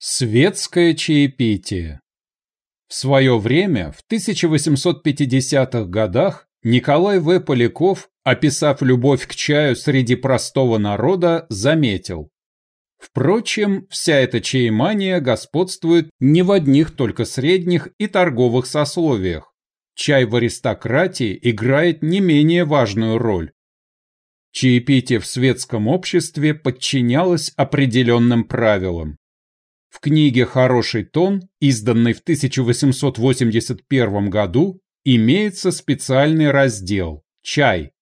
Светское чаепитие В свое время, в 1850-х годах, Николай В. Поляков, описав любовь к чаю среди простого народа, заметил. Впрочем, вся эта чаемания господствует не в одних только средних и торговых сословиях. Чай в аристократии играет не менее важную роль. Чаепитие в светском обществе подчинялось определенным правилам. В книге «Хороший тон», изданной в 1881 году, имеется специальный раздел «Чай».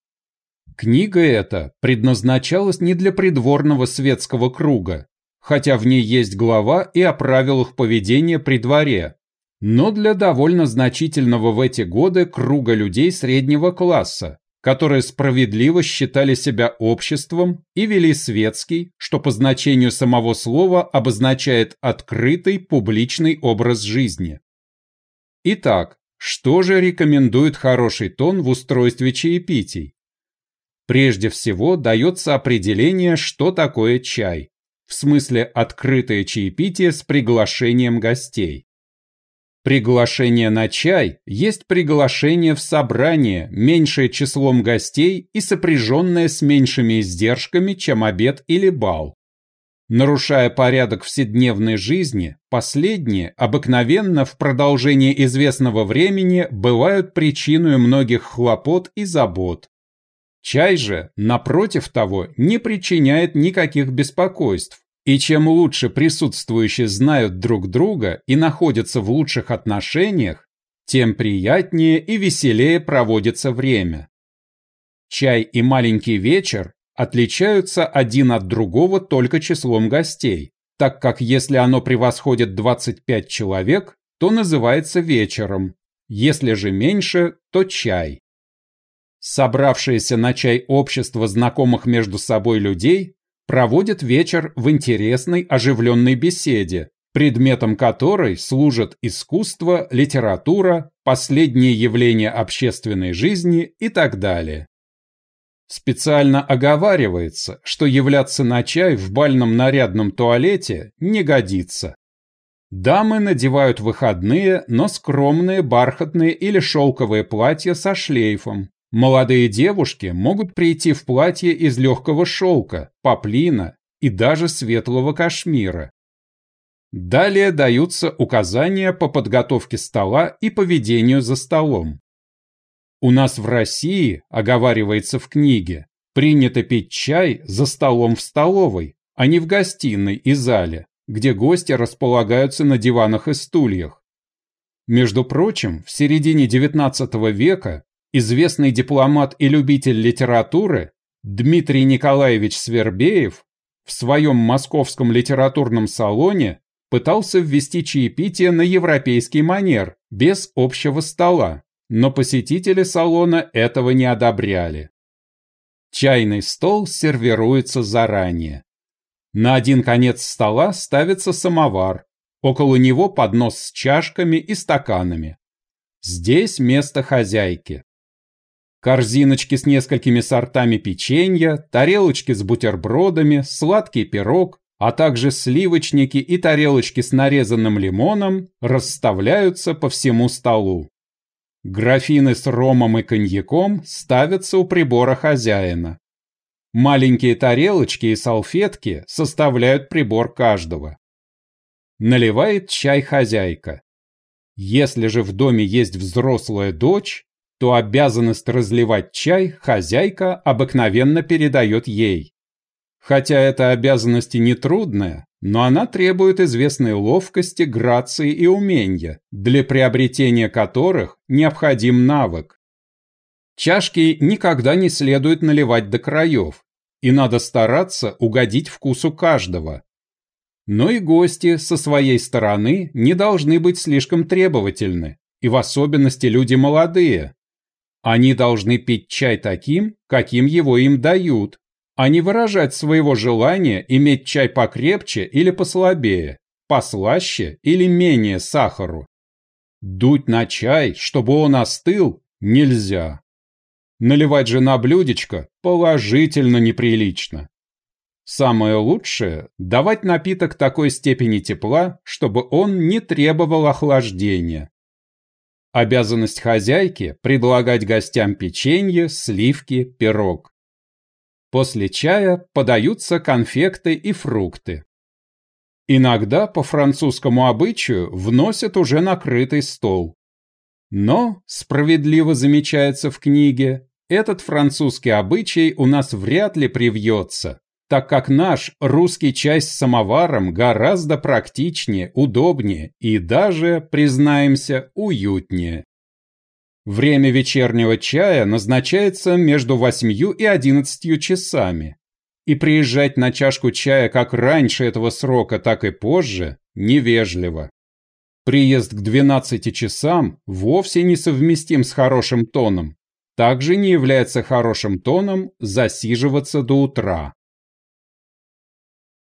Книга эта предназначалась не для придворного светского круга, хотя в ней есть глава и о правилах поведения при дворе, но для довольно значительного в эти годы круга людей среднего класса, которые справедливо считали себя обществом и вели светский, что по значению самого слова обозначает открытый публичный образ жизни. Итак, что же рекомендует хороший тон в устройстве чаепитий? Прежде всего дается определение, что такое чай, в смысле открытое чаепитие с приглашением гостей. Приглашение на чай есть приглашение в собрание, меньшее числом гостей и сопряженное с меньшими издержками, чем обед или бал. Нарушая порядок вседневной жизни, последние обыкновенно в продолжении известного времени бывают причиной многих хлопот и забот. Чай же, напротив того, не причиняет никаких беспокойств, и чем лучше присутствующие знают друг друга и находятся в лучших отношениях, тем приятнее и веселее проводится время. Чай и маленький вечер отличаются один от другого только числом гостей, так как если оно превосходит 25 человек, то называется вечером, если же меньше, то чай. Собравшееся на чай общество знакомых между собой людей проводит вечер в интересной оживленной беседе, предметом которой служат искусство, литература, последние явления общественной жизни и так далее. Специально оговаривается, что являться на чай в бальном нарядном туалете не годится. Дамы надевают выходные, но скромные бархатные или шелковые платья со шлейфом, Молодые девушки могут прийти в платье из легкого шелка, поплина и даже светлого кашмира. Далее даются указания по подготовке стола и поведению за столом. У нас в России, оговаривается в книге, принято пить чай за столом в столовой, а не в гостиной и зале, где гости располагаются на диванах и стульях. Между прочим, в середине XIX века известный дипломат и любитель литературы Дмитрий Николаевич Свербеев в своем московском литературном салоне пытался ввести чаепитие на европейский манер, без общего стола, но посетители салона этого не одобряли. Чайный стол сервируется заранее. На один конец стола ставится самовар, около него поднос с чашками и стаканами. Здесь место хозяйки корзиночки с несколькими сортами печенья, тарелочки с бутербродами, сладкий пирог, а также сливочники и тарелочки с нарезанным лимоном расставляются по всему столу. Графины с ромом и коньяком ставятся у прибора хозяина. Маленькие тарелочки и салфетки составляют прибор каждого. Наливает чай хозяйка. Если же в доме есть взрослая дочь, то обязанность разливать чай хозяйка обыкновенно передает ей. Хотя эта обязанность и нетрудная, но она требует известной ловкости, грации и умения, для приобретения которых необходим навык. Чашки никогда не следует наливать до краев, и надо стараться угодить вкусу каждого. Но и гости со своей стороны не должны быть слишком требовательны, и в особенности люди молодые, они должны пить чай таким, каким его им дают, а не выражать своего желания иметь чай покрепче или послабее, послаще или менее сахару. Дуть на чай, чтобы он остыл, нельзя. Наливать же на блюдечко положительно неприлично. Самое лучшее – давать напиток такой степени тепла, чтобы он не требовал охлаждения. Обязанность хозяйки – предлагать гостям печенье, сливки, пирог. После чая подаются конфекты и фрукты. Иногда по французскому обычаю вносят уже накрытый стол. Но, справедливо замечается в книге, этот французский обычай у нас вряд ли привьется, так как наш русский чай с самоваром гораздо практичнее, удобнее и даже, признаемся, уютнее. Время вечернего чая назначается между восьмью и одиннадцатью часами, и приезжать на чашку чая как раньше этого срока, так и позже невежливо. Приезд к 12 часам вовсе не совместим с хорошим тоном. Также не является хорошим тоном засиживаться до утра.